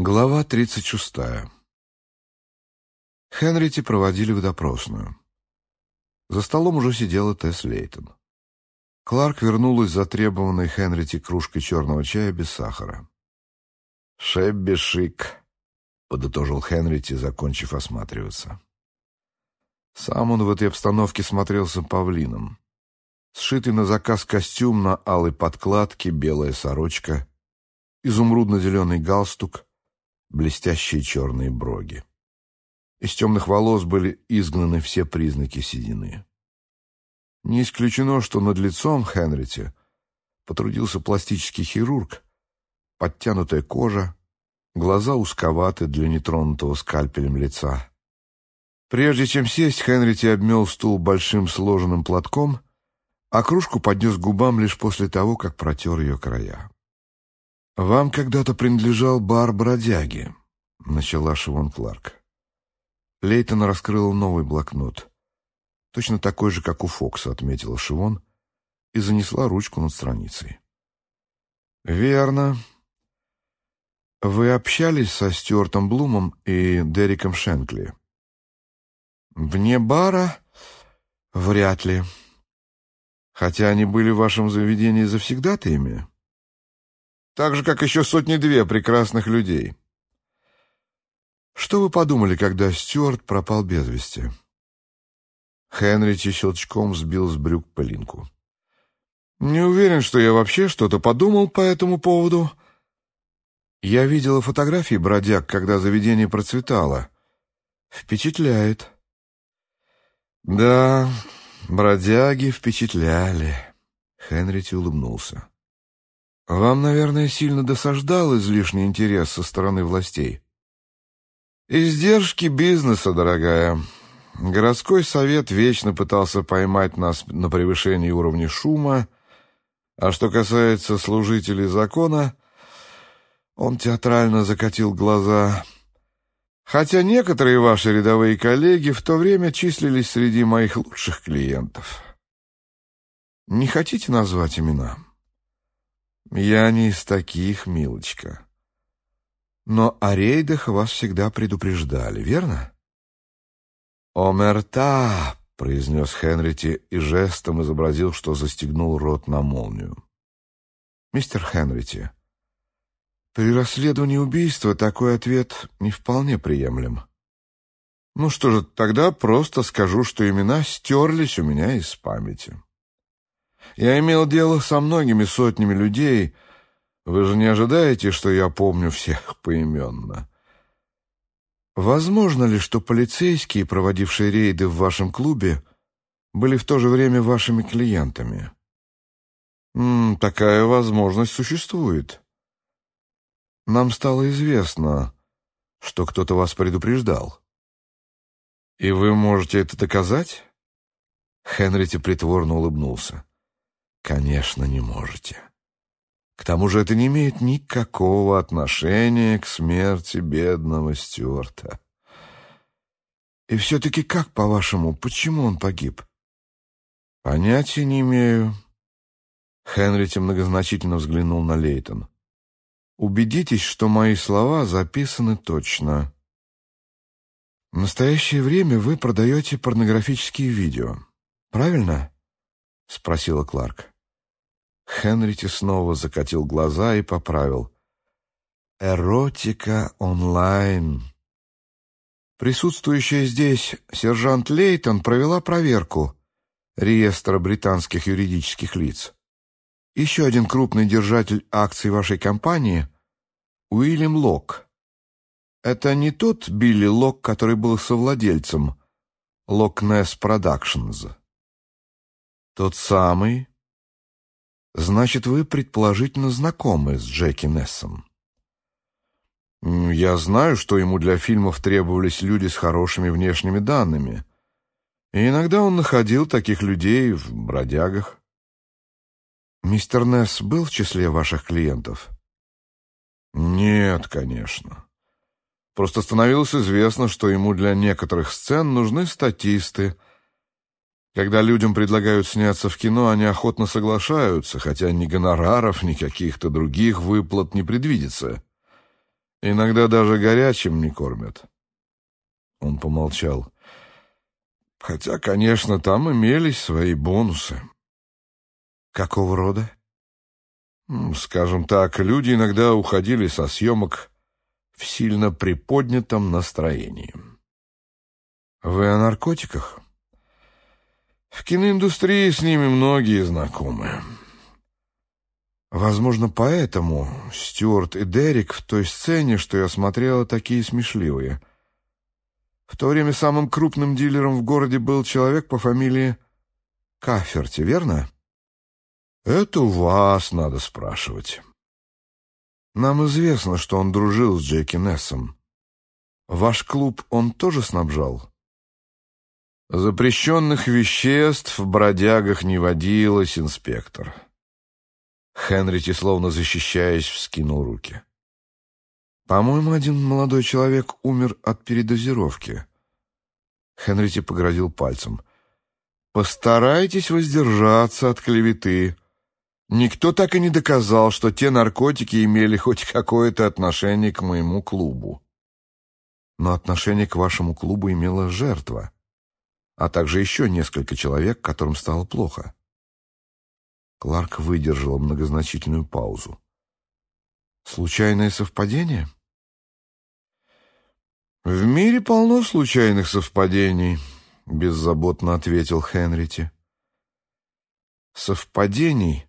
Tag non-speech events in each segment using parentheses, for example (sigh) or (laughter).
Глава 36. Хенрити проводили в допросную. За столом уже сидела Тесс Лейтон. Кларк вернулась за требованной Хенрити кружкой черного чая без сахара. «Шебби шик», — подытожил Хенрити, закончив осматриваться. Сам он в этой обстановке смотрелся павлином. Сшитый на заказ костюм на алой подкладке, белая сорочка, изумрудно-зеленый галстук — блестящие черные броги. Из темных волос были изгнаны все признаки седины. Не исключено, что над лицом Хенрити потрудился пластический хирург, подтянутая кожа, глаза узковаты для нетронутого скальпелем лица. Прежде чем сесть, Хенрити обмел стул большим сложенным платком, а кружку поднес к губам лишь после того, как протер ее края. «Вам когда-то принадлежал бар бродяги», — начала Шивон Кларк. Лейтон раскрыл новый блокнот. Точно такой же, как у Фокса, отметила Шивон, и занесла ручку над страницей. «Верно. Вы общались со Стюартом Блумом и Дериком Шенкли?» «Вне бара? Вряд ли. Хотя они были в вашем заведении завсегдатаями?» Так же, как еще сотни-две прекрасных людей. Что вы подумали, когда Стюарт пропал без вести? Хенричи щелчком сбил с брюк пылинку. Не уверен, что я вообще что-то подумал по этому поводу. Я видела фотографии бродяг, когда заведение процветало. Впечатляет. Да, бродяги впечатляли. Хенрити улыбнулся. Вам, наверное, сильно досаждал излишний интерес со стороны властей. Издержки бизнеса, дорогая. Городской совет вечно пытался поймать нас на превышении уровня шума, а что касается служителей закона, он театрально закатил глаза. Хотя некоторые ваши рядовые коллеги в то время числились среди моих лучших клиентов. Не хотите назвать имена? «Я не из таких, милочка. Но о рейдах вас всегда предупреждали, верно?» «Омерта!» — произнес Хенрити и жестом изобразил, что застегнул рот на молнию. «Мистер Хенрити, при расследовании убийства такой ответ не вполне приемлем. Ну что же, тогда просто скажу, что имена стерлись у меня из памяти». Я имел дело со многими сотнями людей. Вы же не ожидаете, что я помню всех (laughs) поименно? Возможно ли, что полицейские, проводившие рейды в вашем клубе, были в то же время вашими клиентами? М -м, такая возможность существует. Нам стало известно, что кто-то вас предупреждал. И вы можете это доказать? Хенрити притворно улыбнулся. Конечно, не можете. К тому же это не имеет никакого отношения к смерти бедного Стюарта. И все-таки как, по-вашему, почему он погиб? Понятия не имею. Хенрити многозначительно взглянул на Лейтон. Убедитесь, что мои слова записаны точно. В настоящее время вы продаете порнографические видео, правильно? — спросила Кларк. Хенрити снова закатил глаза и поправил. «Эротика онлайн». Присутствующая здесь сержант Лейтон провела проверку реестра британских юридических лиц. Еще один крупный держатель акций вашей компании — Уильям Лок. Это не тот Билли Лок, который был совладельцем Loch Ness Productions. Тот самый, Значит, вы предположительно знакомы с Джеки Нессом. Я знаю, что ему для фильмов требовались люди с хорошими внешними данными. И иногда он находил таких людей в бродягах. Мистер Несс был в числе ваших клиентов? Нет, конечно. Просто становилось известно, что ему для некоторых сцен нужны статисты — когда людям предлагают сняться в кино, они охотно соглашаются, хотя ни гонораров, ни каких-то других выплат не предвидится. Иногда даже горячим не кормят. Он помолчал. Хотя, конечно, там имелись свои бонусы. Какого рода? Скажем так, люди иногда уходили со съемок в сильно приподнятом настроении. Вы о наркотиках? В киноиндустрии с ними многие знакомы. Возможно, поэтому Стюарт и Дерек в той сцене, что я смотрела, такие смешливые. В то время самым крупным дилером в городе был человек по фамилии Каферти, верно? Это вас надо спрашивать. Нам известно, что он дружил с Джеки Нессом. Ваш клуб он тоже снабжал? Запрещенных веществ в бродягах не водилось, инспектор. Хенрити, словно защищаясь, вскинул руки. «По-моему, один молодой человек умер от передозировки». Хенрити погрозил пальцем. «Постарайтесь воздержаться от клеветы. Никто так и не доказал, что те наркотики имели хоть какое-то отношение к моему клубу. Но отношение к вашему клубу имела жертва, а также еще несколько человек, которым стало плохо. Кларк выдержала многозначительную паузу. «Случайное совпадение?» «В мире полно случайных совпадений», — беззаботно ответил Хенрити. «Совпадений,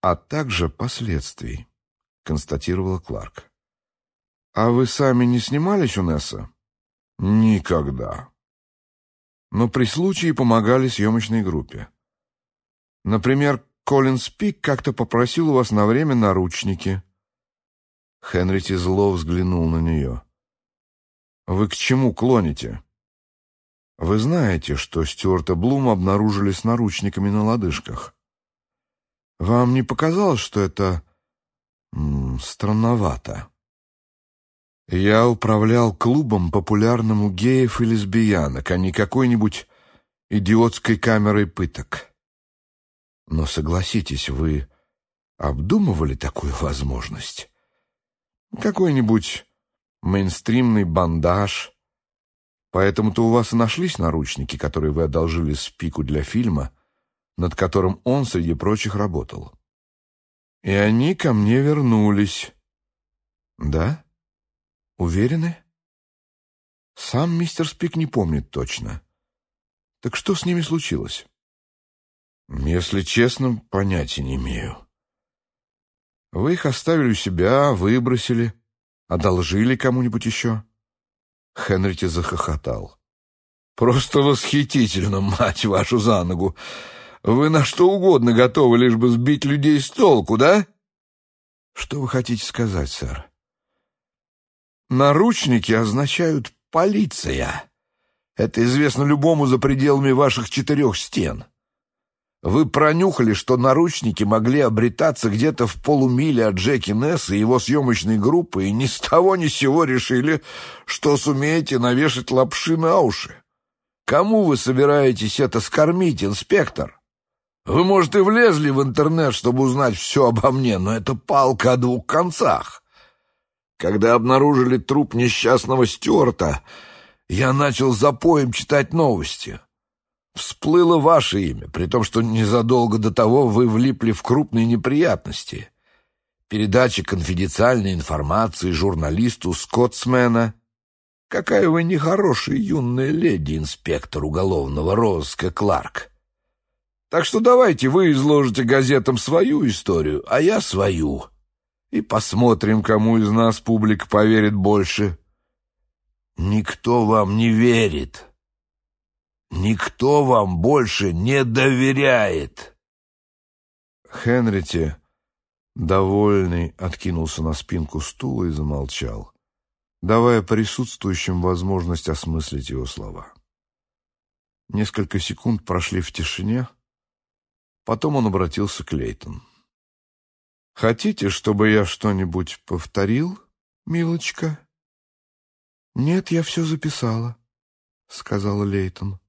а также последствий», — констатировала Кларк. «А вы сами не снимались у Несса?» «Никогда». «Но при случае помогали съемочной группе?» Например, Колин Спик как-то попросил у вас на время наручники. Хенрити зло взглянул на нее. «Вы к чему клоните?» «Вы знаете, что Стюарта Блума обнаружили с наручниками на лодыжках. Вам не показалось, что это... М -м, странновато?» «Я управлял клубом, популярным у геев и лесбиянок, а не какой-нибудь идиотской камерой пыток». Но согласитесь, вы обдумывали такую возможность? Какой-нибудь мейнстримный бандаж. Поэтому-то у вас и нашлись наручники, которые вы одолжили Спику для фильма, над которым он, среди прочих, работал. И они ко мне вернулись. Да? Уверены? Сам мистер Спик не помнит точно. Так что с ними случилось? Если честно, понятия не имею. Вы их оставили у себя, выбросили, одолжили кому-нибудь еще? Хенрити захохотал. Просто восхитительно, мать вашу за ногу. Вы на что угодно готовы, лишь бы сбить людей с толку, да? Что вы хотите сказать, сэр? Наручники означают «полиция». Это известно любому за пределами ваших четырех стен. Вы пронюхали, что наручники могли обретаться где-то в полумиле от Джеки Несса и его съемочной группы, и ни с того ни с сего решили, что сумеете навешать лапши на уши. Кому вы собираетесь это скормить, инспектор? Вы, может, и влезли в интернет, чтобы узнать все обо мне, но это палка о двух концах. Когда обнаружили труп несчастного Стюарта, я начал запоем читать новости всплыло ваше имя, при том, что незадолго до того вы влипли в крупные неприятности. Передача конфиденциальной информации журналисту Скотсмена. Какая вы нехорошая юная леди, инспектор уголовного розыска Кларк. Так что давайте вы изложите газетам свою историю, а я свою. И посмотрим, кому из нас публика поверит больше. Никто вам не верит. Никто вам больше не доверяет. Хенрити, довольный, откинулся на спинку стула и замолчал, давая присутствующим возможность осмыслить его слова. Несколько секунд прошли в тишине, потом он обратился к Лейтон. «Хотите, чтобы я что-нибудь повторил, милочка?» «Нет, я все записала», — сказала Лейтон.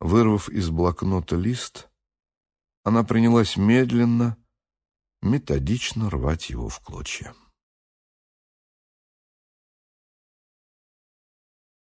Вырвав из блокнота лист, она принялась медленно, методично рвать его в клочья.